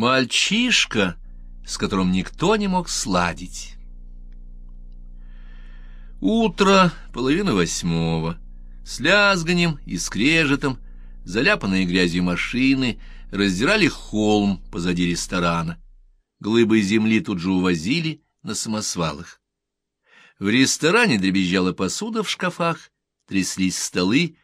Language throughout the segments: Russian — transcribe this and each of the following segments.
Мальчишка, с которым никто не мог сладить. Утро, половина восьмого, с лязганием и скрежетом, заляпанные грязью машины, раздирали холм позади ресторана. Глыбы земли тут же увозили на самосвалах. В ресторане дребезжала посуда в шкафах, тряслись столы,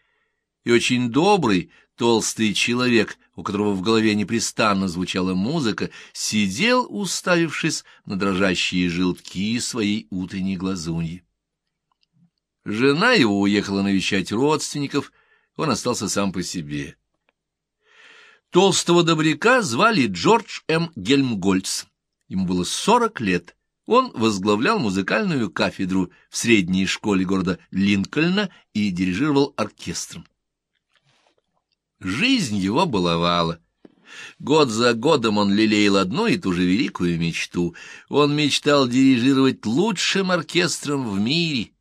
и очень добрый, толстый человек, у которого в голове непрестанно звучала музыка, сидел, уставившись на дрожащие желтки своей утренней глазуньи. Жена его уехала навещать родственников, он остался сам по себе. Толстого добряка звали Джордж М. Гельмгольц. Ему было сорок лет. Он возглавлял музыкальную кафедру в средней школе города Линкольна и дирижировал оркестром. Жизнь его баловала. Год за годом он лелеял одну и ту же великую мечту. Он мечтал дирижировать лучшим оркестром в мире,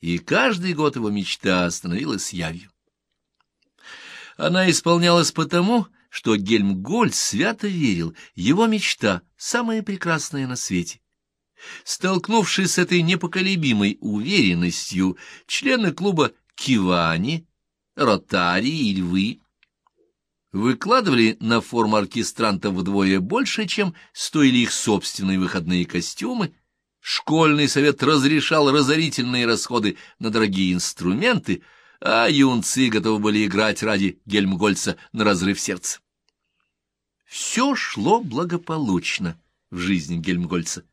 и каждый год его мечта становилась явью. Она исполнялась потому, что Гельмгольд свято верил, его мечта — самая прекрасная на свете. Столкнувшись с этой непоколебимой уверенностью, члены клуба Кивани, Ротарии и Львы выкладывали на форму оркестрантов вдвое больше, чем стоили их собственные выходные костюмы, школьный совет разрешал разорительные расходы на дорогие инструменты, а юнцы готовы были играть ради Гельмгольца на разрыв сердца. Все шло благополучно в жизни Гельмгольца,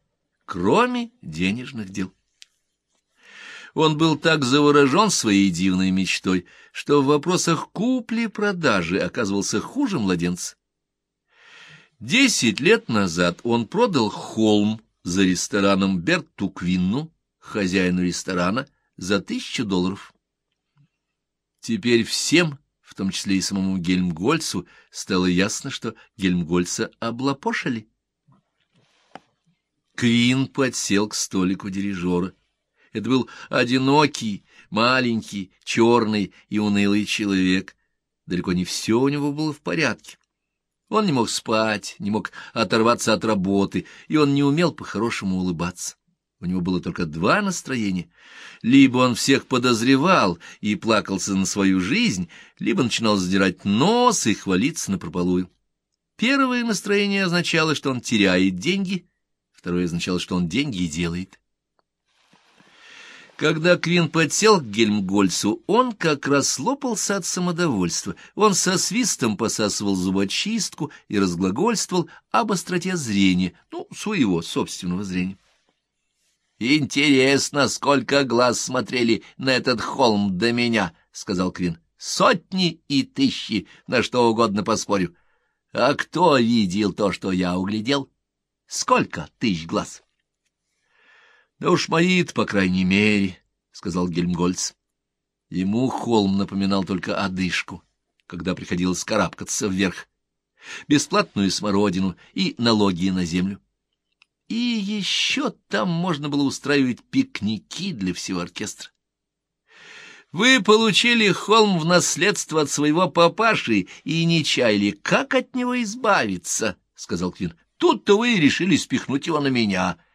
кроме денежных дел. Он был так заворожен своей дивной мечтой, что в вопросах купли-продажи оказывался хуже младенца. Десять лет назад он продал холм за рестораном Берту Квинну, хозяину ресторана, за тысячу долларов. Теперь всем, в том числе и самому Гельмгольцу, стало ясно, что Гельмгольца облапошили. Квин подсел к столику дирижера. Это был одинокий, маленький, черный и унылый человек. Далеко не все у него было в порядке. Он не мог спать, не мог оторваться от работы, и он не умел по-хорошему улыбаться. У него было только два настроения. Либо он всех подозревал и плакался на свою жизнь, либо начинал задирать нос и хвалиться напропалую. Первое настроение означало, что он теряет деньги, второе означало, что он деньги делает. Когда Квин подсел к Гельмгольцу, он как раз лопался от самодовольства. Он со свистом посасывал зубочистку и разглагольствовал об остроте зрения, ну, своего собственного зрения. «Интересно, сколько глаз смотрели на этот холм до меня», — сказал Квин. «Сотни и тысячи, на что угодно поспорю. А кто видел то, что я углядел? Сколько тысяч глаз?» Да уж мои по крайней мере, — сказал Гельмгольц. Ему холм напоминал только одышку, когда приходилось карабкаться вверх, бесплатную смородину и налоги на землю. И еще там можно было устраивать пикники для всего оркестра. Вы получили холм в наследство от своего папаши и не чаяли, как от него избавиться, — сказал Квин. Тут-то вы и решили спихнуть его на меня. —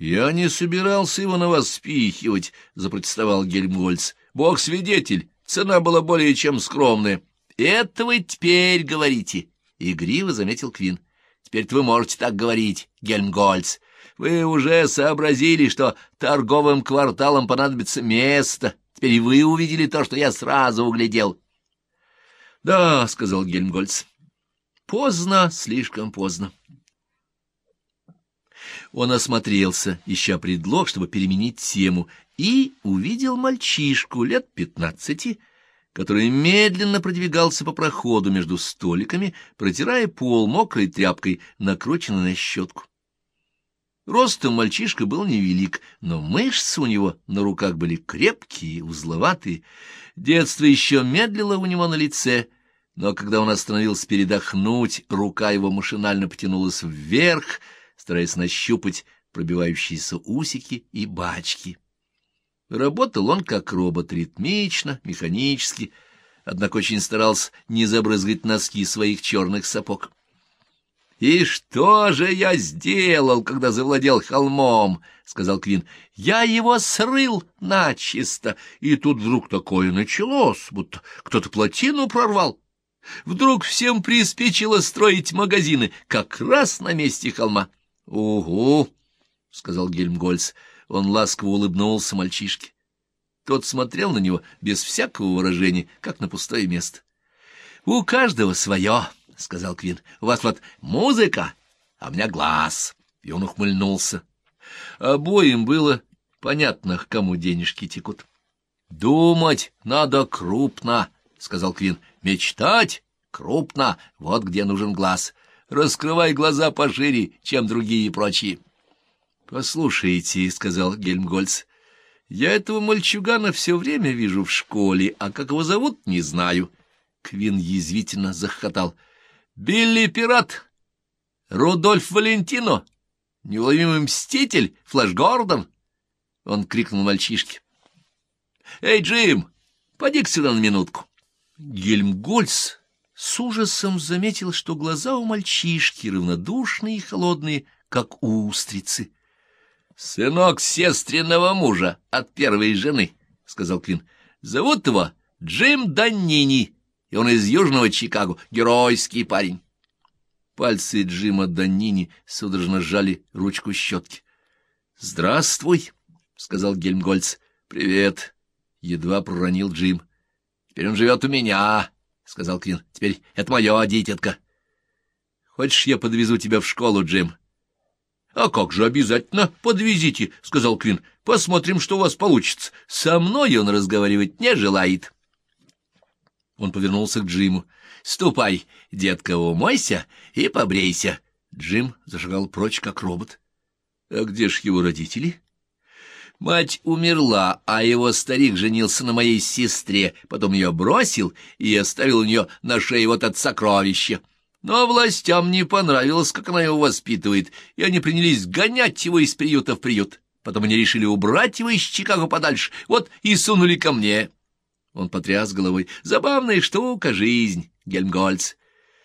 «Я не собирался его на вас спихивать», — запротестовал Гельмгольц. «Бог свидетель, цена была более чем скромная». «Это вы теперь говорите», — игриво заметил Квин. «Теперь-то вы можете так говорить, Гельмгольц. Вы уже сообразили, что торговым кварталам понадобится место. Теперь вы увидели то, что я сразу углядел». «Да», — сказал Гельмгольц. «Поздно, слишком поздно». Он осмотрелся, ища предлог, чтобы переменить тему, и увидел мальчишку лет пятнадцати, который медленно продвигался по проходу между столиками, протирая пол мокрой тряпкой, накрученной на щетку. Ростом мальчишка был невелик, но мышцы у него на руках были крепкие, узловатые. Детство еще медлило у него на лице, но когда он остановился передохнуть, рука его машинально потянулась вверх — стараясь нащупать пробивающиеся усики и бачки. Работал он как робот, ритмично, механически, однако очень старался не забрызгать носки своих черных сапог. «И что же я сделал, когда завладел холмом?» — сказал Квин. «Я его срыл начисто, и тут вдруг такое началось, будто кто-то плотину прорвал. Вдруг всем приспичило строить магазины, как раз на месте холма». «Угу», — сказал Гельмгольц. Он ласково улыбнулся мальчишке. Тот смотрел на него без всякого выражения, как на пустое место. «У каждого свое», — сказал Квин. «У вас вот музыка, а у меня глаз». И он ухмыльнулся. Обоим было понятно, к кому денежки текут. «Думать надо крупно», — сказал Квин. «Мечтать крупно, вот где нужен глаз. Раскрывай глаза пошире, чем другие прочие». «Послушайте», — сказал Гельмгольц, — «я этого мальчугана все время вижу в школе, а как его зовут, не знаю». Квин язвительно захохотал. «Билли Пират! Рудольф Валентино! Неуловимый мститель! Флэш Гордон!» Он крикнул мальчишке. «Эй, Джим, поди сюда на минутку!» Гельмгольц с ужасом заметил, что глаза у мальчишки равнодушные и холодные, как у устрицы. «Сынок сестренного мужа от первой жены», — сказал Квин. «Зовут его Джим Даннини, и он из Южного Чикаго, геройский парень». Пальцы Джима Даннини судорожно сжали ручку щетки. «Здравствуй», — сказал Гельмгольц. «Привет», — едва проронил Джим. «Теперь он живет у меня», — сказал Квин. «Теперь это мое дитятка». «Хочешь, я подвезу тебя в школу, Джим?» — А как же обязательно подвезите, — сказал Квин. — Посмотрим, что у вас получится. Со мной он разговаривать не желает. Он повернулся к Джиму. — Ступай, детка, умойся и побрейся. Джим зашагал прочь, как робот. — А где ж его родители? — Мать умерла, а его старик женился на моей сестре, потом ее бросил и оставил у нее на шее вот это сокровище. Но властям не понравилось, как она его воспитывает, и они принялись гонять его из приюта в приют. Потом они решили убрать его из Чикаго подальше, вот и сунули ко мне. Он потряс головой. Забавная штука, жизнь, Гельмгольц.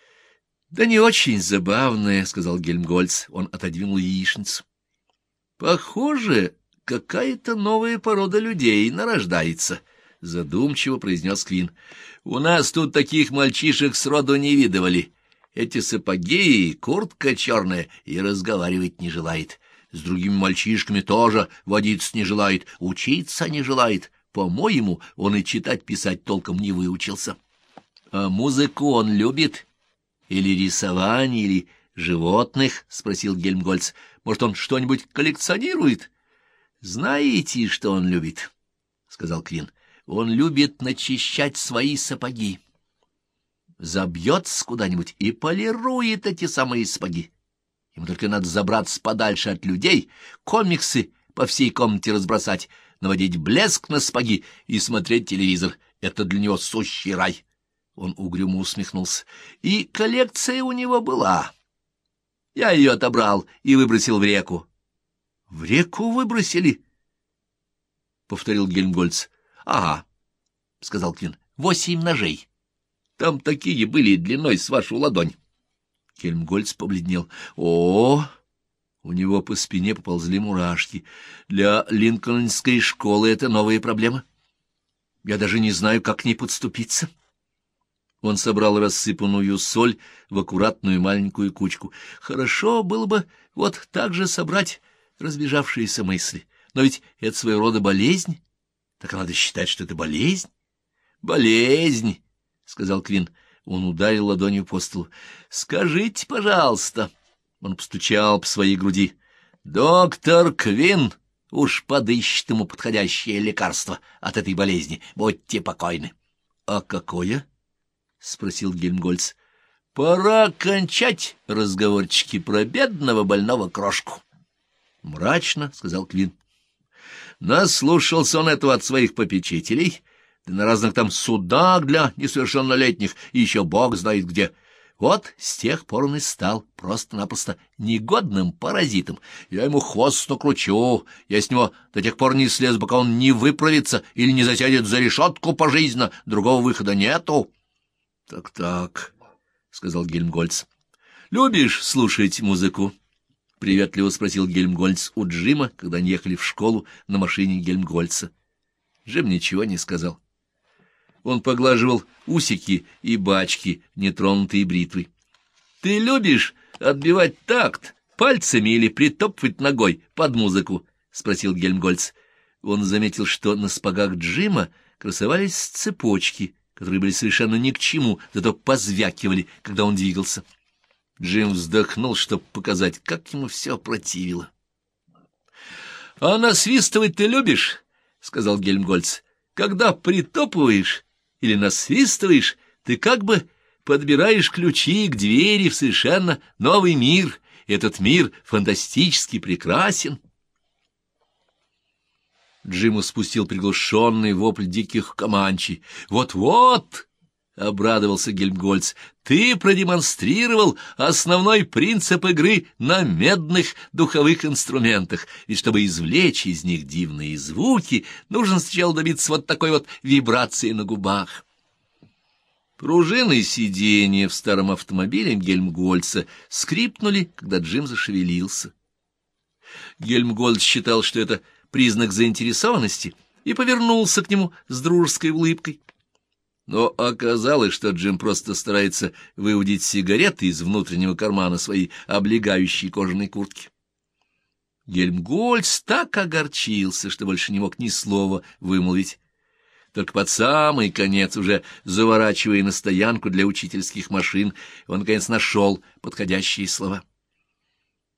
— Да не очень забавная, — сказал Гельмгольц. Он отодвинул яичницу. — Похоже, какая-то новая порода людей нарождается, — задумчиво произнес Квин. — У нас тут таких мальчишек сроду не видывали. Эти сапоги и куртка черная и разговаривать не желает. С другими мальчишками тоже водиться не желает, учиться не желает. По-моему, он и читать-писать толком не выучился. А музыку он любит? Или рисование, или животных? — спросил Гельмгольц. — Может, он что-нибудь коллекционирует? — Знаете, что он любит? — сказал Квин. — Он любит начищать свои сапоги забьется куда-нибудь и полирует эти самые сапоги. Ему только надо забраться подальше от людей, комиксы по всей комнате разбросать, наводить блеск на сапоги и смотреть телевизор. Это для него сущий рай. Он угрюмо усмехнулся. И коллекция у него была. Я ее отобрал и выбросил в реку. — В реку выбросили? — повторил Гельмгольц. — Ага, — сказал Квин. — Восемь ножей. Там такие были длиной с вашу ладонь. Хельмгольц побледнел. О, у него по спине поползли мурашки. Для линкольнской школы это новая проблема. Я даже не знаю, как к ней подступиться. Он собрал рассыпанную соль в аккуратную маленькую кучку. Хорошо было бы вот так же собрать разбежавшиеся мысли. Но ведь это своего рода болезнь. Так надо считать, что это болезнь. Болезнь, — сказал Квин. Он ударил ладонью по столу. — Скажите, пожалуйста. Он постучал по своей груди. — Доктор Квин уж подыщет ему подходящее лекарство от этой болезни. Будьте покойны. — А какое? — спросил Гельмгольц. — Пора кончать разговорчики про бедного больного крошку. — Мрачно, — сказал Квин. Наслушался он этого от своих попечителей — да на разных там судах для несовершеннолетних, и еще бог знает где. Вот с тех пор он и стал просто-напросто негодным паразитом. Я ему хвост накручу, я с него до тех пор не слез, пока он не выправится или не засядет за решетку пожизненно, другого выхода нету. Так — Так-так, — сказал Гельмгольц. — Любишь слушать музыку? — приветливо спросил Гельмгольц у Джима, когда они ехали в школу на машине Гельмгольца. Джим ничего не сказал. Он поглаживал усики и бачки, нетронутые бритвой. — Ты любишь отбивать такт пальцами или притопывать ногой под музыку? — спросил Гельмгольц. Он заметил, что на спагах Джима красовались цепочки, которые были совершенно ни к чему, зато позвякивали, когда он двигался. Джим вздохнул, чтобы показать, как ему все противило. — А насвистывать ты любишь? — сказал Гельмгольц. — Когда притопываешь или насвистываешь, ты как бы подбираешь ключи к двери в совершенно новый мир. Этот мир фантастически прекрасен. Джиму спустил приглушенный вопль диких команчей. «Вот-вот!» — обрадовался Гельмгольц. «Ты продемонстрировал основной принцип игры на медных духовых инструментах, ведь чтобы извлечь из них дивные звуки, нужно сначала добиться вот такой вот вибрации на губах». Пружины сиденья в старом автомобиле Гельмгольца скрипнули, когда Джим зашевелился. Гельмгольц считал, что это признак заинтересованности, и повернулся к нему с дружеской улыбкой. Но оказалось, что Джим просто старается выудить сигареты из внутреннего кармана своей облегающей кожаной куртки. Гельмгольц так огорчился, что больше не мог ни слова вымолвить. Только под самый конец, уже заворачивая на стоянку для учительских машин, он, наконец, нашел подходящие слова.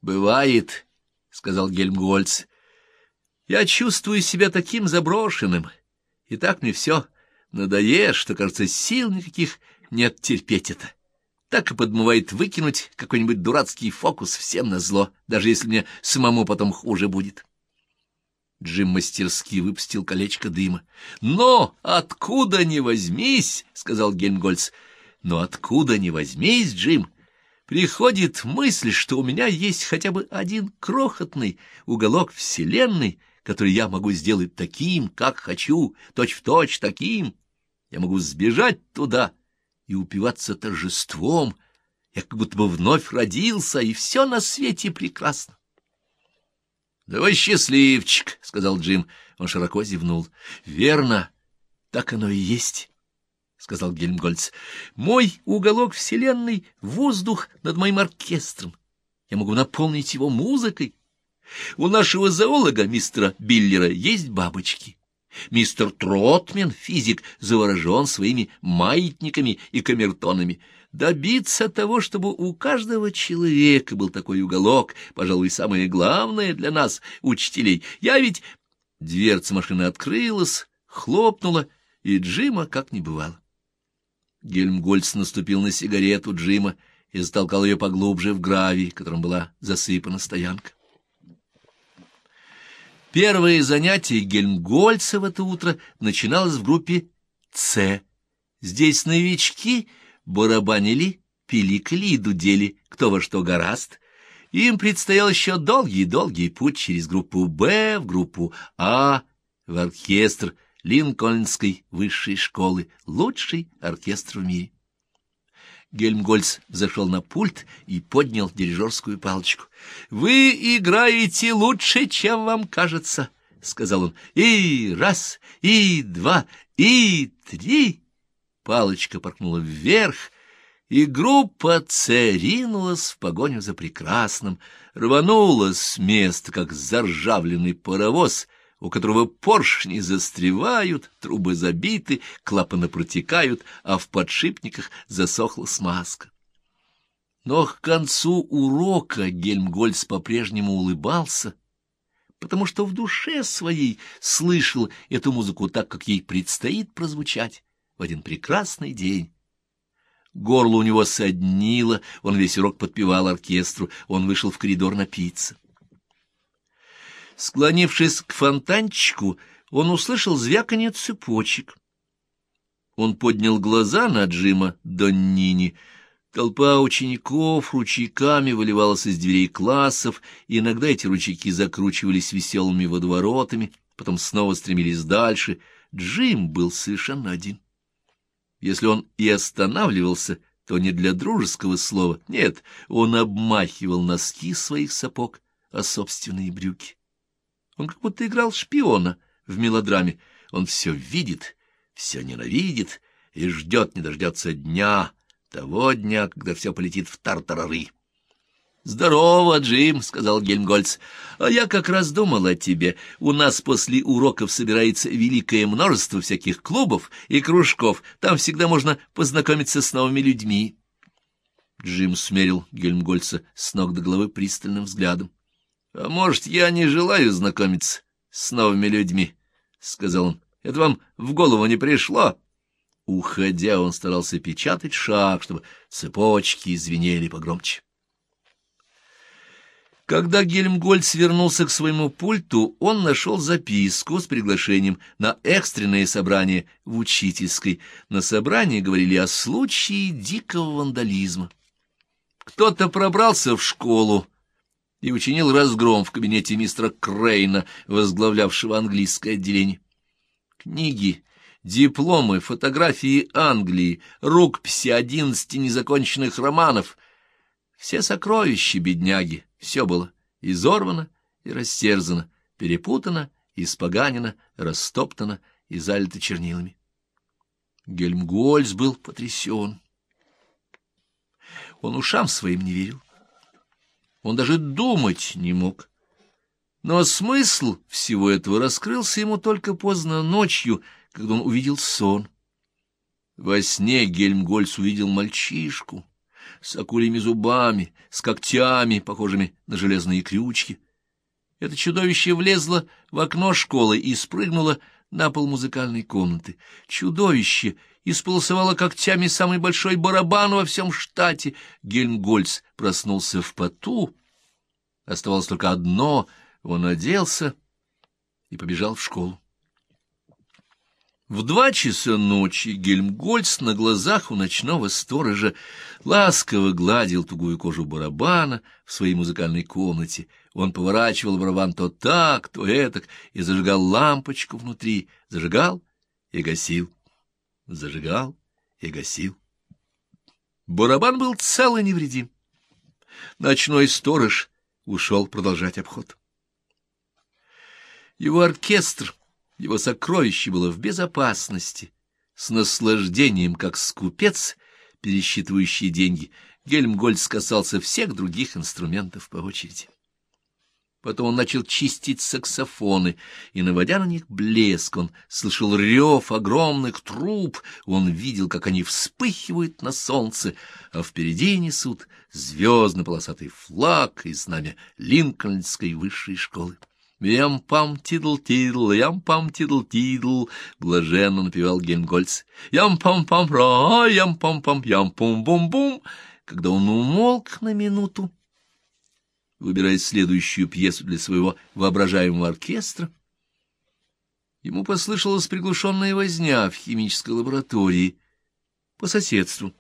«Бывает», — сказал Гельмгольц, — «я чувствую себя таким заброшенным, и так мне все надоест, что, кажется, сил никаких нет терпеть это. Так и подмывает выкинуть какой-нибудь дурацкий фокус всем на зло, даже если мне самому потом хуже будет». Джим мастерски выпустил колечко дыма. «Но откуда ни возьмись!» — сказал Гельмгольц. «Но откуда ни возьмись, Джим!» Приходит мысль, что у меня есть хотя бы один крохотный уголок Вселенной, который я могу сделать таким, как хочу, точь-в-точь точь таким. Я могу сбежать туда и упиваться торжеством. Я как будто бы вновь родился, и все на свете прекрасно. — Да вы счастливчик, — сказал Джим. Он широко зевнул. — Верно, так оно и есть, — сказал Гельмгольц. — Мой уголок вселенной — воздух над моим оркестром. Я могу наполнить его музыкой. У нашего зоолога, мистера Биллера, есть бабочки. Мистер Тротмен, физик, заворожен своими маятниками и камертонами — Добиться того, чтобы у каждого человека был такой уголок, пожалуй, самое главное для нас, учителей. Я ведь... Дверца машины открылась, хлопнула, и Джима как не бывало. Гельмгольц наступил на сигарету Джима и затолкал ее поглубже в гравий, которым была засыпана стоянка. Первое занятие Гельмгольца в это утро начиналось в группе «С». Здесь новички барабанили, пиликали и дудели, кто во что гораст. Им предстоял еще долгий-долгий путь через группу «Б» в группу «А», в оркестр Линкольнской высшей школы, лучший оркестр в мире. Гельмгольц зашел на пульт и поднял дирижерскую палочку. — Вы играете лучше, чем вам кажется, — сказал он. — И раз, и два, и три палочка поркнула вверх, и группа С ринулась в погоню за прекрасным, рванула с места, как заржавленный паровоз, у которого поршни застревают, трубы забиты, клапаны протекают, а в подшипниках засохла смазка. Но к концу урока Гельмгольц по-прежнему улыбался, потому что в душе своей слышал эту музыку так, как ей предстоит прозвучать в один прекрасный день. Горло у него соднило, он весь урок подпевал оркестру, он вышел в коридор напиться. Склонившись к фонтанчику, он услышал звяканье цепочек. Он поднял глаза на Джима Доннини. Толпа учеников ручейками выливалась из дверей классов, и иногда эти ручейки закручивались веселыми водоворотами, потом снова стремились дальше. Джим был совершенно один. Если он и останавливался, то не для дружеского слова. Нет, он обмахивал носки своих сапог, а собственные брюки. Он как будто играл шпиона в мелодраме. Он все видит, все ненавидит и ждет, не дождется дня, того дня, когда все полетит в тартарары. «Здорово, Джим», — сказал Гельмгольц. «А я как раз думал о тебе. У нас после уроков собирается великое множество всяких клубов и кружков. Там всегда можно познакомиться с новыми людьми». Джим смерил Гельмгольца с ног до головы пристальным взглядом. «А может, я не желаю знакомиться с новыми людьми?» — сказал он. «Это вам в голову не пришло?» Уходя, он старался печатать шаг, чтобы цепочки звенели погромче. Когда Гельмгольц вернулся к своему пульту, он нашел записку с приглашением на экстренное собрание в учительской. На собрании говорили о случае дикого вандализма. Кто-то пробрался в школу и учинил разгром в кабинете мистера Крейна, возглавлявшего английское отделение. Книги, дипломы, фотографии Англии, рукописи одиннадцати незаконченных романов — все сокровища бедняги, все было изорвано и растерзано, перепутано, испоганено, растоптано и залито чернилами. Гельмгольц был потрясен. Он ушам своим не верил. Он даже думать не мог. Но смысл всего этого раскрылся ему только поздно ночью, когда он увидел сон. Во сне Гельмгольц увидел мальчишку, с акульями зубами, с когтями, похожими на железные крючки. Это чудовище влезло в окно школы и спрыгнуло на пол музыкальной комнаты. Чудовище исполосовало когтями самый большой барабан во всем штате. Гельмгольц проснулся в поту. Оставалось только одно — он оделся и побежал в школу. В два часа ночи Гельмгольц на глазах у ночного сторожа ласково гладил тугую кожу барабана в своей музыкальной комнате. Он поворачивал барабан то так, то этак, и зажигал лампочку внутри, зажигал и гасил, зажигал и гасил. Барабан был цел и невредим. Ночной сторож ушел продолжать обход. Его оркестр его сокровище было в безопасности. С наслаждением, как скупец, пересчитывающий деньги, Гельмгольц касался всех других инструментов по очереди. Потом он начал чистить саксофоны, и, наводя на них блеск, он слышал рев огромных труб, он видел, как они вспыхивают на солнце, а впереди несут звездно-полосатый флаг и знамя Линкольнской высшей школы. «Ям-пам-тидл-тидл, ям-пам-тидл-тидл», — блаженно напевал Гельмгольц. «Ям-пам-пам-ра, ям-пам-пам, ям-пум-бум-бум». Когда он умолк на минуту, выбирая следующую пьесу для своего воображаемого оркестра, ему послышалась приглушенная возня в химической лаборатории по соседству.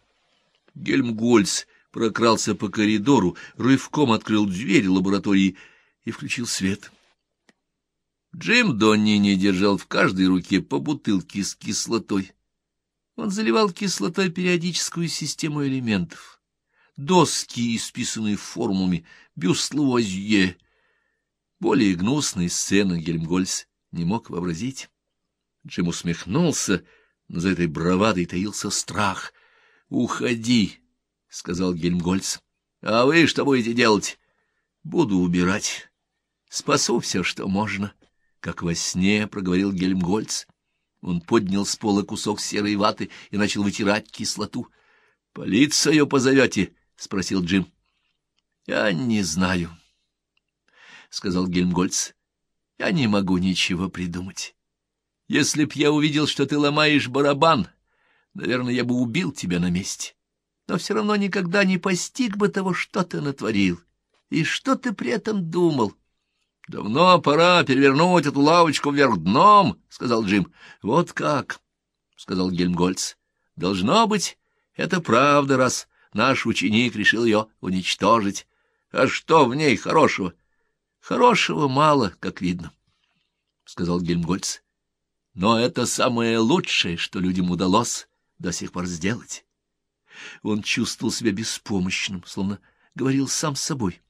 Гельмгольц прокрался по коридору, рывком открыл дверь лаборатории и включил свет. Джим Донни держал в каждой руке по бутылке с кислотой. Он заливал кислотой периодическую систему элементов. Доски, исписанные формулами, бюст Луазье. Более гнусной сцены Гельмгольц не мог вообразить. Джим усмехнулся, но за этой бравадой таился страх. «Уходи», — сказал Гельмгольц. «А вы что будете делать?» «Буду убирать. Спасу все, что можно» как во сне, — проговорил Гельмгольц. Он поднял с пола кусок серой ваты и начал вытирать кислоту. — Полицию позовете? — спросил Джим. — Я не знаю, — сказал Гельмгольц. — Я не могу ничего придумать. Если б я увидел, что ты ломаешь барабан, наверное, я бы убил тебя на месте. Но все равно никогда не постиг бы того, что ты натворил. И что ты при этом думал? — Давно пора перевернуть эту лавочку вверх дном, — сказал Джим. — Вот как, — сказал Гельмгольц. — Должно быть, это правда, раз наш ученик решил ее уничтожить. А что в ней хорошего? — Хорошего мало, как видно, — сказал Гельмгольц. — Но это самое лучшее, что людям удалось до сих пор сделать. Он чувствовал себя беспомощным, словно говорил сам с собой.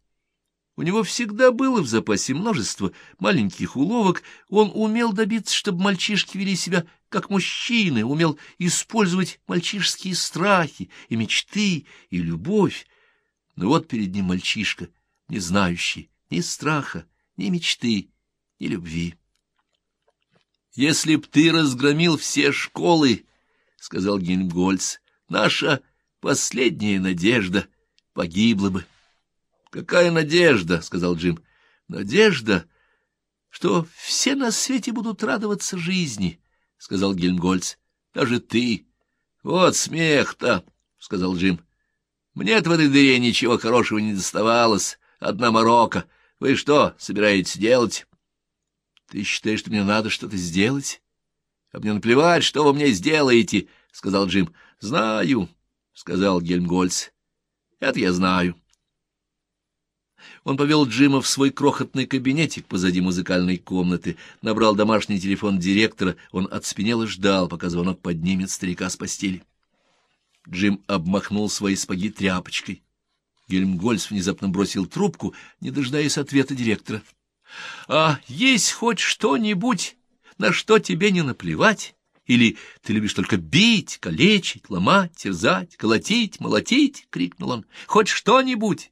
У него всегда было в запасе множество маленьких уловок, он умел добиться, чтобы мальчишки вели себя как мужчины, умел использовать мальчишские страхи и мечты, и любовь. Но вот перед ним мальчишка, не знающий ни страха, ни мечты, ни любви. «Если б ты разгромил все школы, — сказал Гельмгольц, — наша последняя надежда погибла бы». «Какая надежда?» — сказал Джим. «Надежда, что все на свете будут радоваться жизни», — сказал Гельмгольц. «Даже ты. Вот смех-то», — сказал Джим. «Мне-то в этой дыре ничего хорошего не доставалось. Одна морока. Вы что, собираетесь делать?» «Ты считаешь, что мне надо что-то сделать?» «А мне наплевать, что вы мне сделаете», — сказал Джим. «Знаю», — сказал Гельмгольц. «Это я знаю». Он повел Джима в свой крохотный кабинетик позади музыкальной комнаты, набрал домашний телефон директора, он отспенел и ждал, пока звонок поднимет старика с постели. Джим обмахнул свои спаги тряпочкой. Гельмгольц внезапно бросил трубку, не дожидаясь ответа директора. — А есть хоть что-нибудь, на что тебе не наплевать? Или ты любишь только бить, калечить, ломать, терзать, колотить, молотить? — крикнул он. — Хоть что-нибудь?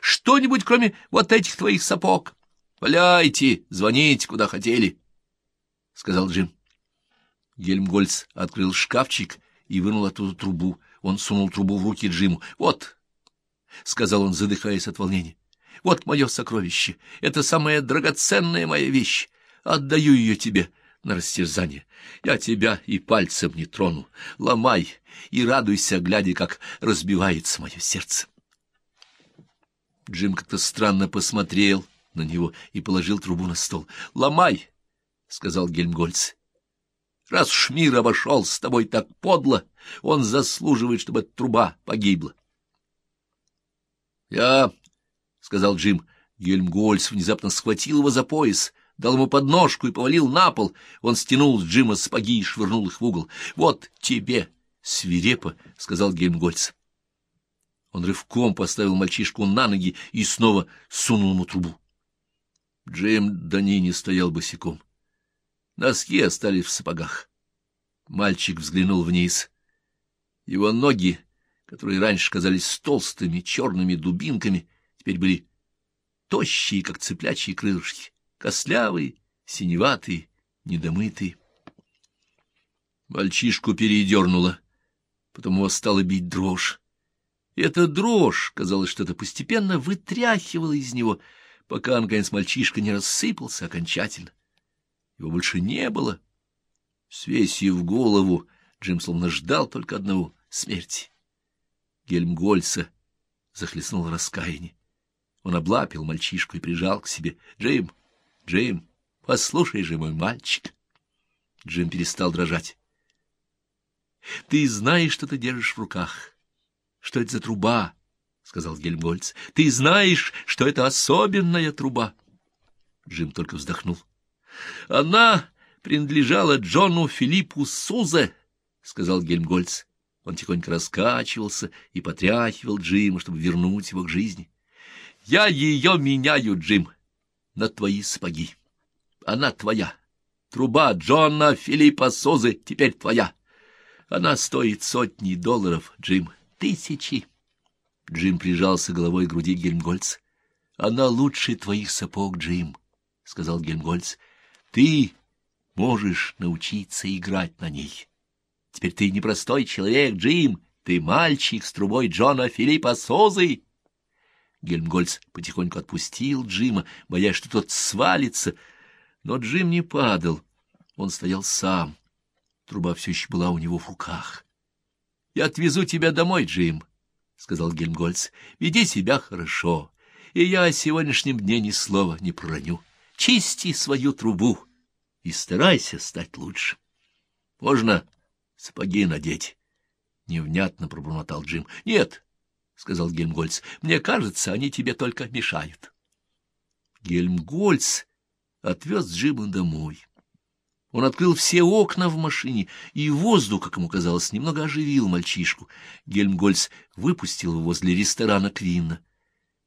Что-нибудь, кроме вот этих твоих сапог? Валяйте, звоните, куда хотели, — сказал Джим. Гельмгольц открыл шкафчик и вынул оттуда трубу. Он сунул трубу в руки Джиму. — Вот, — сказал он, задыхаясь от волнения, — вот мое сокровище. Это самая драгоценная моя вещь. Отдаю ее тебе на растерзание. Я тебя и пальцем не трону. Ломай и радуйся, глядя, как разбивается мое сердце. Джим как-то странно посмотрел на него и положил трубу на стол. — Ломай, — сказал Гельмгольц. — Раз уж обошел с тобой так подло, он заслуживает, чтобы труба погибла. — Я, — сказал Джим. Гельмгольц внезапно схватил его за пояс, дал ему подножку и повалил на пол. Он стянул с Джима сапоги и швырнул их в угол. — Вот тебе! — свирепо, — сказал Гельмгольц. Он рывком поставил мальчишку на ноги и снова сунул ему трубу. Джим Данини стоял босиком. Носки остались в сапогах. Мальчик взглянул вниз. Его ноги, которые раньше казались толстыми черными дубинками, теперь были тощие, как цыплячьи крылышки, костлявые, синеватые, недомытые. Мальчишку передернуло, потом его стало бить дрожь. Эта дрожь, казалось, что-то постепенно вытряхивала из него, пока, наконец, мальчишка не рассыпался окончательно. Его больше не было. Свесив голову, Джим словно ждал только одного — смерти. Гельмгольца захлестнул раскаяние. Он облапил мальчишку и прижал к себе. — Джим, Джим, послушай же, мой мальчик. Джим перестал дрожать. — Ты знаешь, что ты держишь в руках. Что это за труба? — сказал Гельмгольц. — Ты знаешь, что это особенная труба. Джим только вздохнул. — Она принадлежала Джону Филиппу Сузе, — сказал Гельмгольц. Он тихонько раскачивался и потряхивал Джима, чтобы вернуть его к жизни. — Я ее меняю, Джим, на твои сапоги. Она твоя. Труба Джона Филиппа Созы теперь твоя. Она стоит сотни долларов, Джим. — тысячи. Джим прижался головой к груди Гельмгольца. — Она лучше твоих сапог, Джим, — сказал Гельмгольц. — Ты можешь научиться играть на ней. Теперь ты не простой человек, Джим, ты мальчик с трубой Джона Филиппа Созы. Гельмгольц потихоньку отпустил Джима, боясь, что тот свалится, но Джим не падал. Он стоял сам. Труба все еще была у него в руках. — Я отвезу тебя домой, Джим, — сказал Гельмгольц. — Веди себя хорошо, и я о сегодняшнем дне ни слова не пророню. Чисти свою трубу и старайся стать лучше. — Можно сапоги надеть? — невнятно пробормотал Джим. — Нет, — сказал Гельмгольц, — мне кажется, они тебе только мешают. Гельмгольц отвез Джима домой. Он открыл все окна в машине, и воздух, как ему казалось, немного оживил мальчишку. Гельмгольц выпустил его возле ресторана Квинна.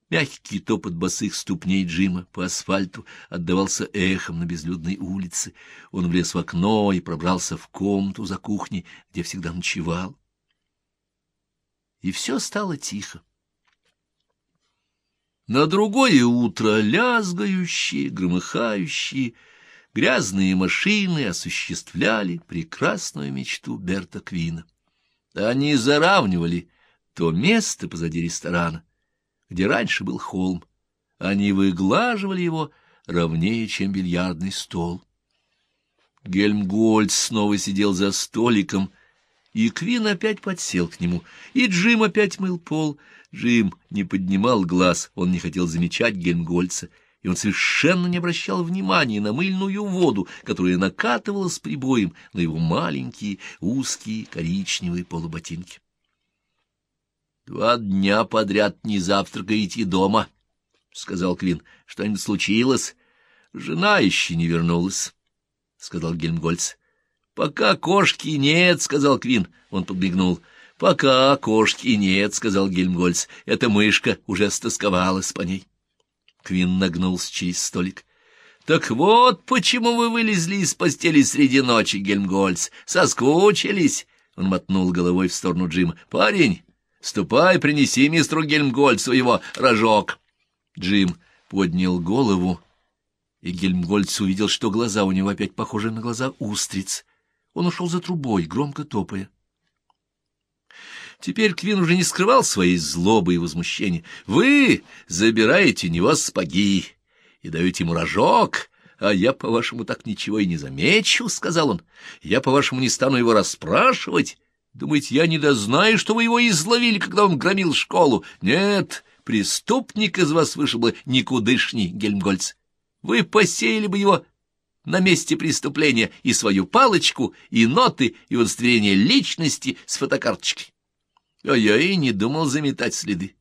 Мягкий топот босых ступней Джима по асфальту отдавался эхом на безлюдной улице. Он влез в окно и пробрался в комнату за кухней, где всегда ночевал. И все стало тихо. На другое утро лязгающие, громыхающие, грязные машины осуществляли прекрасную мечту Берта Квина. Они заравнивали то место позади ресторана, где раньше был холм. Они выглаживали его ровнее, чем бильярдный стол. Гельмгольд снова сидел за столиком, и Квин опять подсел к нему, и Джим опять мыл пол. Джим не поднимал глаз, он не хотел замечать Гельмгольца — и он совершенно не обращал внимания на мыльную воду, которая накатывала с прибоем на его маленькие, узкие, коричневые полуботинки. — Два дня подряд не завтракаете дома, — сказал Квин. — Что-нибудь случилось? — Жена еще не вернулась, — сказал Гельмгольц. — Пока кошки нет, — сказал Квин. Он подбегнул. — Пока кошки нет, — сказал Гельмгольц. — Эта мышка уже стосковалась по ней. Квин нагнулся через столик. — Так вот почему вы вылезли из постели среди ночи, Гельмгольц. Соскучились? Он мотнул головой в сторону Джима. — Парень, ступай, принеси мистеру Гельмгольцу его рожок. Джим поднял голову, и Гельмгольц увидел, что глаза у него опять похожи на глаза устриц. Он ушел за трубой, громко топая. Теперь Квин уже не скрывал своей злобы и возмущения. «Вы забираете него спаги и даете ему рожок, а я, по-вашему, так ничего и не замечу», — сказал он. «Я, по-вашему, не стану его расспрашивать. Думаете, я не дознаю, что вы его изловили, когда он громил школу? Нет, преступник из вас вышел бы никудышний, Гельмгольц. Вы посеяли бы его на месте преступления и свою палочку, и ноты, и удостоверение личности с фотокарточкой. А я и не думал заметать следы.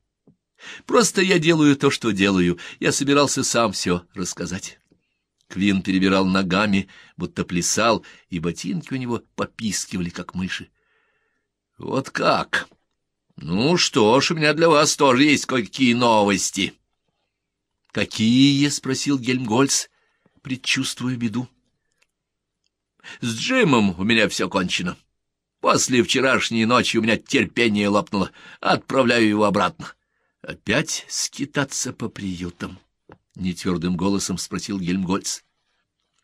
Просто я делаю то, что делаю. Я собирался сам все рассказать. Квин перебирал ногами, будто плясал, и ботинки у него попискивали, как мыши. — Вот как? Ну что ж, у меня для вас тоже есть кое-какие новости. — Какие? — спросил Гельмгольц, предчувствуя беду. — С Джимом у меня все кончено. — После вчерашней ночи у меня терпение лопнуло. Отправляю его обратно. — Опять скитаться по приютам? — нетвердым голосом спросил Гельмгольц.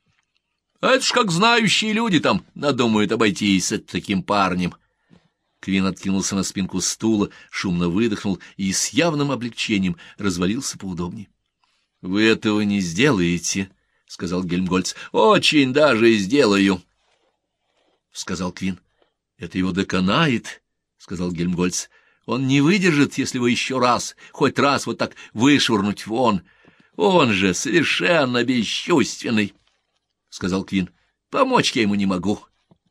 — Это ж как знающие люди там надумают обойтись с таким парнем. Квин откинулся на спинку стула, шумно выдохнул и с явным облегчением развалился поудобнее. — Вы этого не сделаете, — сказал Гельмгольц. — Очень даже сделаю, — сказал Квин. Это его доконает, — сказал Гельмгольц. Он не выдержит, если вы еще раз, хоть раз вот так вышвырнуть вон. Он же совершенно бесчувственный, — сказал Квин. Помочь я ему не могу,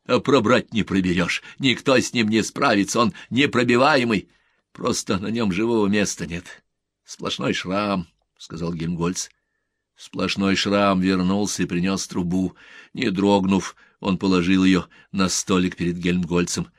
а пробрать не проберешь. Никто с ним не справится, он непробиваемый. Просто на нем живого места нет. Сплошной шрам, — сказал Гельмгольц. Сплошной шрам вернулся и принес трубу. Не дрогнув, он положил ее на столик перед Гельмгольцем.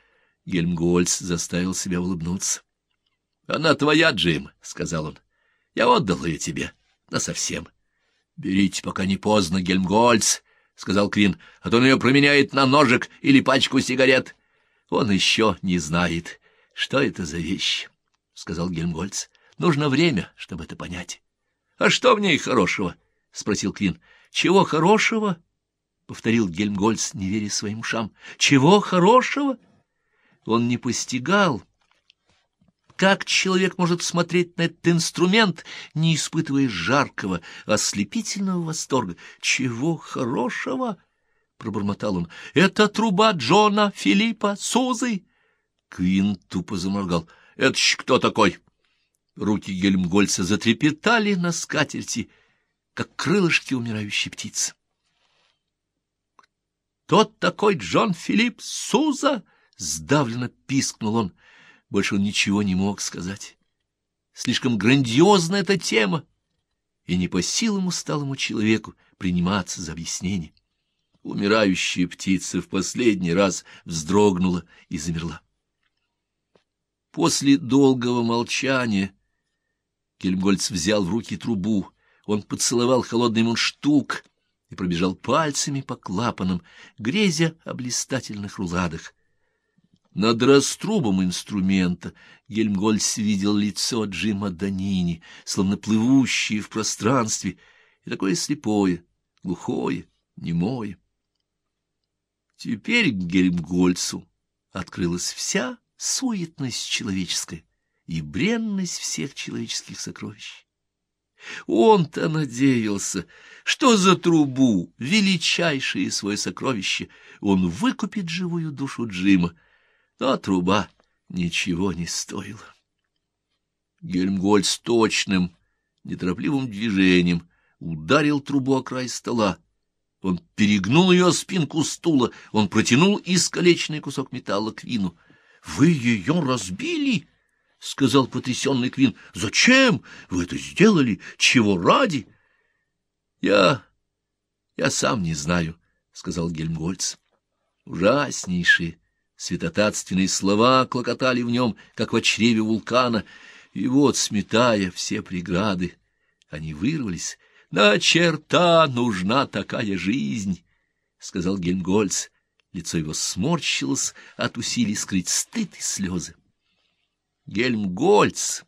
Гельмгольц заставил себя улыбнуться. — Она твоя, Джим, — сказал он. — Я отдал ее тебе. Насовсем. — Берите, пока не поздно, Гельмгольц, — сказал Квин, — а то он ее променяет на ножик или пачку сигарет. — Он еще не знает, что это за вещь, — сказал Гельмгольц. — Нужно время, чтобы это понять. — А что в ней хорошего? —— спросил Квин. — Чего хорошего? — повторил Гельмгольц, не веря своим ушам. — Чего хорошего? Он не постигал. Как человек может смотреть на этот инструмент, не испытывая жаркого, ослепительного восторга? Чего хорошего? — пробормотал он. — Это труба Джона Филиппа Сузы. Квин тупо заморгал. — Это ж кто такой? Руки Гельмгольца затрепетали на скатерти — как крылышки умирающей птицы. «Тот такой Джон Филипп Суза!» — сдавленно пискнул он. Больше он ничего не мог сказать. Слишком грандиозна эта тема, и не по силам усталому человеку приниматься за объяснение. Умирающая птица в последний раз вздрогнула и замерла. После долгого молчания Гельмгольц взял в руки трубу, он поцеловал холодный мундштук и пробежал пальцами по клапанам, грезя о блистательных руладах. Над раструбом инструмента Гельмгольц видел лицо Джима Данини, словно плывущее в пространстве, и такое слепое, глухое, немое. Теперь Гельмгольцу открылась вся суетность человеческая и бренность всех человеческих сокровищ. Он-то надеялся, что за трубу, величайшее свое сокровище, он выкупит живую душу Джима, но труба ничего не стоила. Гельмгольд с точным, неторопливым движением ударил трубу о край стола. Он перегнул ее спинку стула, он протянул искалеченный кусок металла Квину. — Вы ее разбили? — сказал потрясенный Квин. — Зачем вы это сделали? Чего ради? — Я... я сам не знаю, — сказал Гельмгольц. Ужаснейшие, Святотатственные слова клокотали в нем, как в чреве вулкана, и вот, сметая все преграды, они вырвались. «На черта нужна такая жизнь!» — сказал Гельмгольц. Лицо его сморщилось от усилий скрыть стыд и слезы. Гельмгольц,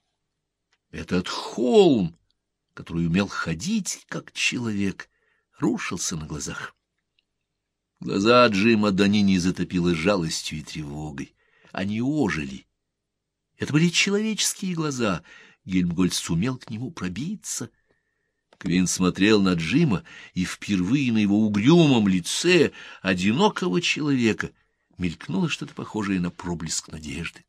этот холм, который умел ходить, как человек, рушился на глазах. Глаза Джима Данини затопило жалостью и тревогой. Они ожили. Это были человеческие глаза. Гельмгольд сумел к нему пробиться. Квин смотрел на Джима, и впервые на его угрюмом лице одинокого человека мелькнуло что-то похожее на проблеск надежды.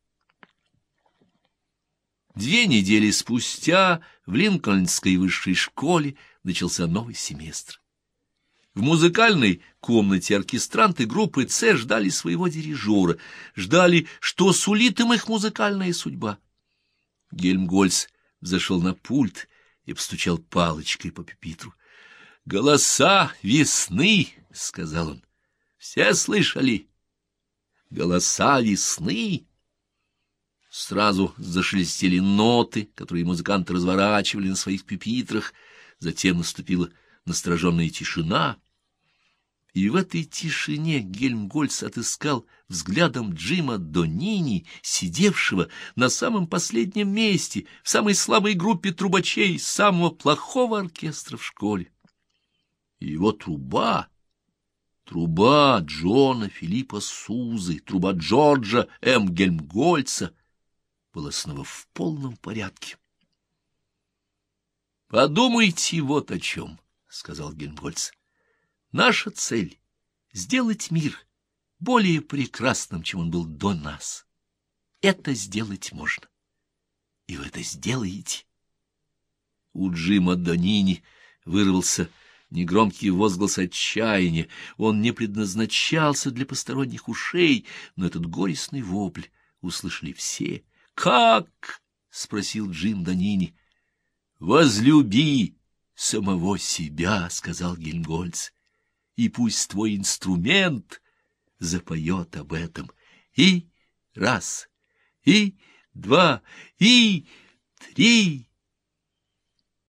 Две недели спустя в Линкольнской высшей школе начался новый семестр. В музыкальной комнате оркестранты группы «С» ждали своего дирижера, ждали, что сулит им их музыкальная судьба. Гельмгольц зашел на пульт и постучал палочкой по пепитру. «Голоса весны!» — сказал он. «Все слышали? Голоса весны!» Сразу зашелестели ноты, которые музыканты разворачивали на своих пепитрах. Затем наступила настороженная тишина — и в этой тишине Гельмгольц отыскал взглядом Джима Донини, сидевшего на самом последнем месте, в самой слабой группе трубачей самого плохого оркестра в школе. Его труба, труба Джона Филиппа Сузы, труба Джорджа М. Гельмгольца была снова в полном порядке. «Подумайте вот о чем», — сказал Гельмгольц. Наша цель — сделать мир более прекрасным, чем он был до нас. Это сделать можно. И вы это сделаете. У Джима Донини вырвался негромкий возглас отчаяния. Он не предназначался для посторонних ушей, но этот горестный вопль услышали все. «Как?» — спросил Джим Донини. «Возлюби самого себя», — сказал Гельмгольц и пусть твой инструмент запоет об этом. И раз, и два, и три.